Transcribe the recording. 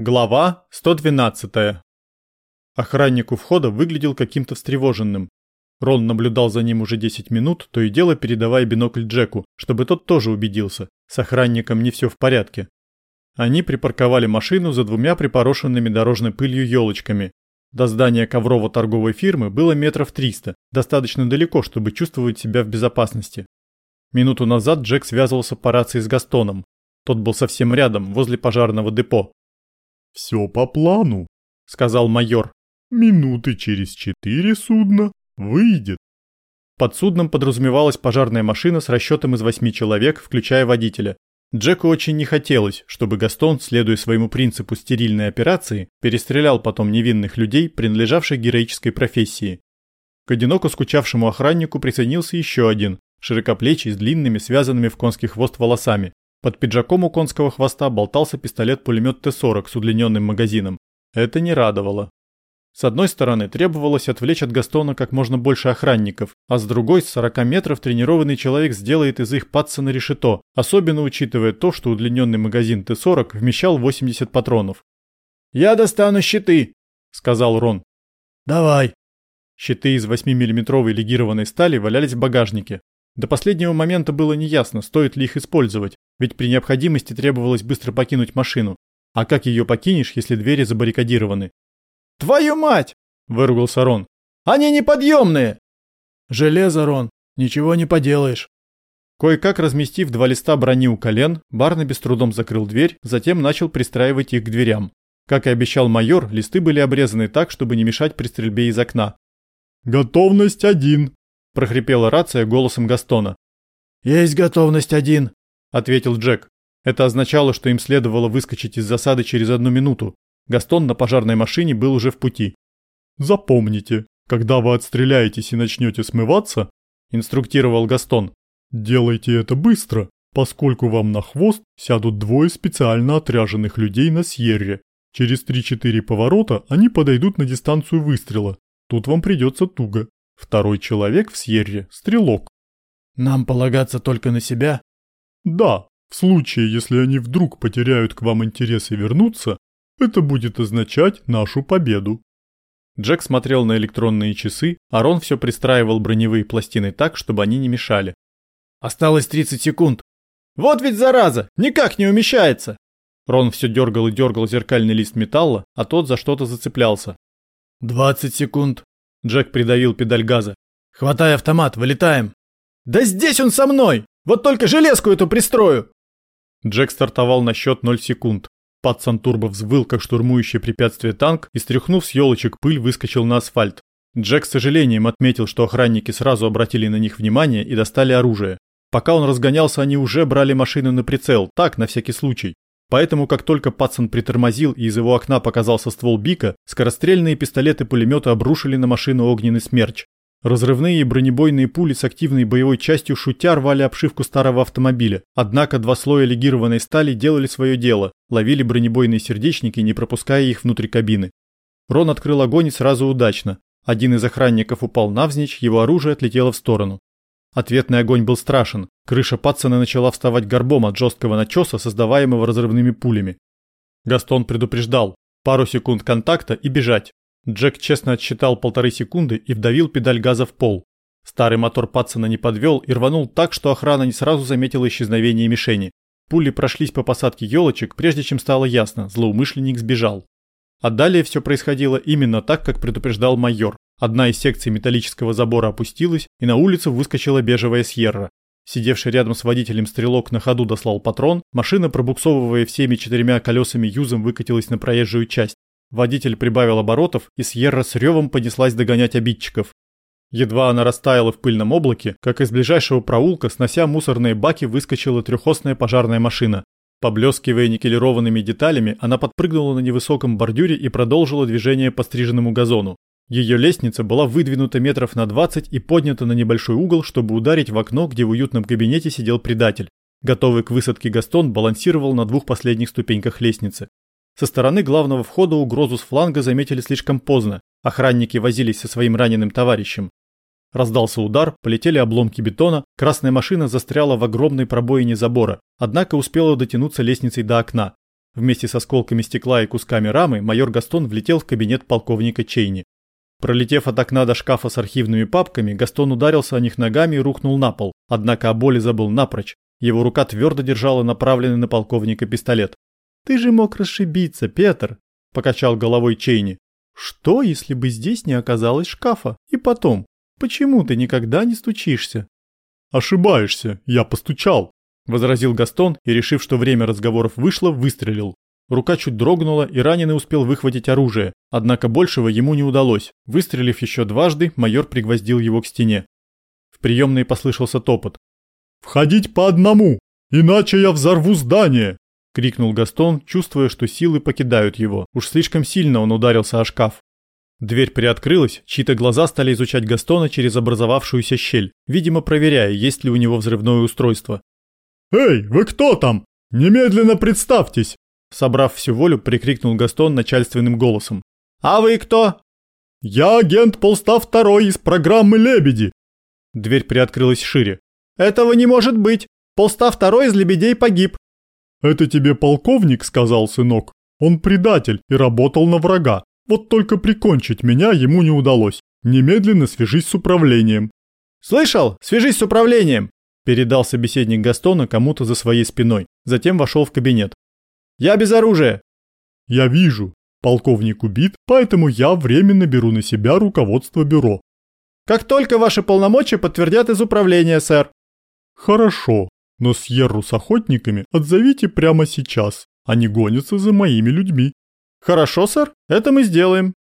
Глава 112. Охранник у входа выглядел каким-то встревоженным. Рон наблюдал за ним уже 10 минут, то и дело передавая бинокль Джеку, чтобы тот тоже убедился, с охранником не все в порядке. Они припарковали машину за двумя припорошенными дорожной пылью елочками. До здания коврово-торговой фирмы было метров 300, достаточно далеко, чтобы чувствовать себя в безопасности. Минуту назад Джек связывался по рации с Gastoном. Тот был совсем рядом, возле пожарного депо. «Все по плану», — сказал майор. «Минуты через четыре судно выйдет». Под судном подразумевалась пожарная машина с расчетом из восьми человек, включая водителя. Джеку очень не хотелось, чтобы Гастон, следуя своему принципу стерильной операции, перестрелял потом невинных людей, принадлежавших героической профессии. К одиноко скучавшему охраннику присоединился еще один, широкоплечий, с длинными, связанными в конский хвост волосами. Под пиджаком у конского хвоста болтался пистолет-пулемет Т-40 с удлиненным магазином. Это не радовало. С одной стороны, требовалось отвлечь от Гастона как можно больше охранников, а с другой, с 40 метров тренированный человек сделает из их Патсона решето, особенно учитывая то, что удлиненный магазин Т-40 вмещал 80 патронов. «Я достану щиты», — сказал Рон. «Давай». Щиты из 8-миллиметровой легированной стали валялись в багажнике. До последнего момента было неясно, стоит ли их использовать, ведь при необходимости требовалось быстро покинуть машину. А как ее покинешь, если двери забаррикадированы? «Твою мать!» – выругался Рон. «Они неподъемные!» «Железо, Рон, ничего не поделаешь». Кое-как разместив два листа брони у колен, Барнаби с трудом закрыл дверь, затем начал пристраивать их к дверям. Как и обещал майор, листы были обрезаны так, чтобы не мешать при стрельбе из окна. «Готовность один», – прохрипела рация голосом Гастона. «Есть готовность один», – ответил Джек. Это означало, что им следовало выскочить из засады через одну минуту. Гастон на пожарной машине был уже в пути. «Запомните, когда вы отстреляетесь и начнете смываться», – инструктировал Гастон, – «делайте это быстро, поскольку вам на хвост сядут двое специально отряженных людей на Сьерре. Через 3-4 поворота они подойдут на дистанцию выстрела. Тут вам придется туго. Второй человек в Сьерре – стрелок. Нам полагаться только на себя? Да, в случае, если они вдруг потеряют к вам интерес и вернутся, это будет означать нашу победу. Джек смотрел на электронные часы, а Рон все пристраивал броневые пластины так, чтобы они не мешали. Осталось 30 секунд. Вот ведь зараза, никак не умещается. Рон все дергал и дергал зеркальный лист металла, а тот за что-то зацеплялся. 20 секунд. Джек придавил педаль газа. Хватай автомат, вылетаем. Да здесь он со мной! Вот только железку эту пристрою! Джек стартовал на счет 0 секунд. Патсон Турбо взвыл, как штурмующий препятствие танк, и стряхнув с елочек пыль, выскочил на асфальт. Джек с сожалением отметил, что охранники сразу обратили на них внимание и достали оружие. Пока он разгонялся, они уже брали машину на прицел, так, на всякий случай. Поэтому, как только Патсон притормозил и из его окна показался ствол Бика, скорострельные пистолеты-пулеметы обрушили на машину огненный смерч. Разрывные бронебойные пули с активной боевой частью шутя рвали обшивку старого автомобиля, однако два слоя легированной стали делали свое дело, ловили бронебойные сердечники, не пропуская их внутрь кабины. Рон открыл огонь и сразу удачно. Один из охранников упал навзничь, его оружие отлетело в сторону. Ответный огонь был страшен. Крыша Патсона начала вставать горбом от жесткого начеса, создаваемого разрывными пулями. Гастон предупреждал. Пару секунд контакта и бежать. Джек честно отсчитал полторы секунды и вдавил педаль газа в пол. Старый мотор Патсона не подвел и рванул так, что охрана не сразу заметила исчезновение мишени. Пули прошлись по посадке елочек, прежде чем стало ясно, злоумышленник сбежал. А далее все происходило именно так, как предупреждал майор. Одна из секций металлического забора опустилась, и на улицу выскочила бежевая Сьерра. Сидевший рядом с водителем стрелок на ходу дослал патрон, машина, пробуксовывая всеми четырьмя колесами юзом, выкатилась на проезжую часть. Водитель прибавил оборотов, и Сьерра с ревом понеслась догонять обидчиков. Едва она растаяла в пыльном облаке, как из ближайшего проулка, снося мусорные баки, выскочила трехосная пожарная машина. Поблескивая никелированными деталями, она подпрыгнула на невысоком бордюре и продолжила движение по стриженному газону. Ее лестница была выдвинута метров на 20 и поднята на небольшой угол, чтобы ударить в окно, где в уютном кабинете сидел предатель. Готовый к высадке Гастон балансировал на двух последних ступеньках лестницы. Со стороны главного входа угрозу с фланга заметили слишком поздно. Охранники возились со своим раненым товарищем. Раздался удар, полетели обломки бетона, красная машина застряла в огромной пробоине забора, однако успела дотянуться лестницей до окна. Вместе с осколками стекла и кусками рамы майор Гастон влетел в кабинет полковника Чейни. Пролетев от окна до шкафа с архивными папками, Гастон ударился о них ногами и рухнул на пол, однако о боли забыл напрочь. Его рука твердо держала направленный на полковника пистолет. «Ты же мог расшибиться, Петр!» – покачал головой Чейни. «Что, если бы здесь не оказалось шкафа? И потом, почему ты никогда не стучишься?» «Ошибаешься, я постучал», – возразил Гастон и, решив, что время разговоров вышло, выстрелил. Рука чуть дрогнула, и раненый успел выхватить оружие, однако большего ему не удалось. Выстрелив еще дважды, майор пригвоздил его к стене. В приемной послышался топот. «Входить по одному, иначе я взорву здание!» — крикнул Гастон, чувствуя, что силы покидают его. Уж слишком сильно он ударился о шкаф. Дверь приоткрылась, чьи-то глаза стали изучать Гастона через образовавшуюся щель, видимо, проверяя, есть ли у него взрывное устройство. «Эй, вы кто там? Немедленно представьтесь!» Собрав всю волю, прикрикнул Гастон начальственным голосом. «А вы кто?» «Я агент полста второй из программы «Лебеди». Дверь приоткрылась шире. «Этого не может быть! Полста второй из лебедей погиб!» «Это тебе полковник сказал, сынок? Он предатель и работал на врага. Вот только прикончить меня ему не удалось. Немедленно свяжись с управлением». «Слышал? Свяжись с управлением!» Передал собеседник Гастона кому-то за своей спиной. Затем вошел в кабинет. Я без оружия. Я вижу. Полковник убит, поэтому я временно беру на себя руководство бюро. Как только ваши полномочия подтвердят из управления, сэр. Хорошо, но Сьерру с охотниками отзовите прямо сейчас. Они гонятся за моими людьми. Хорошо, сэр, это мы сделаем.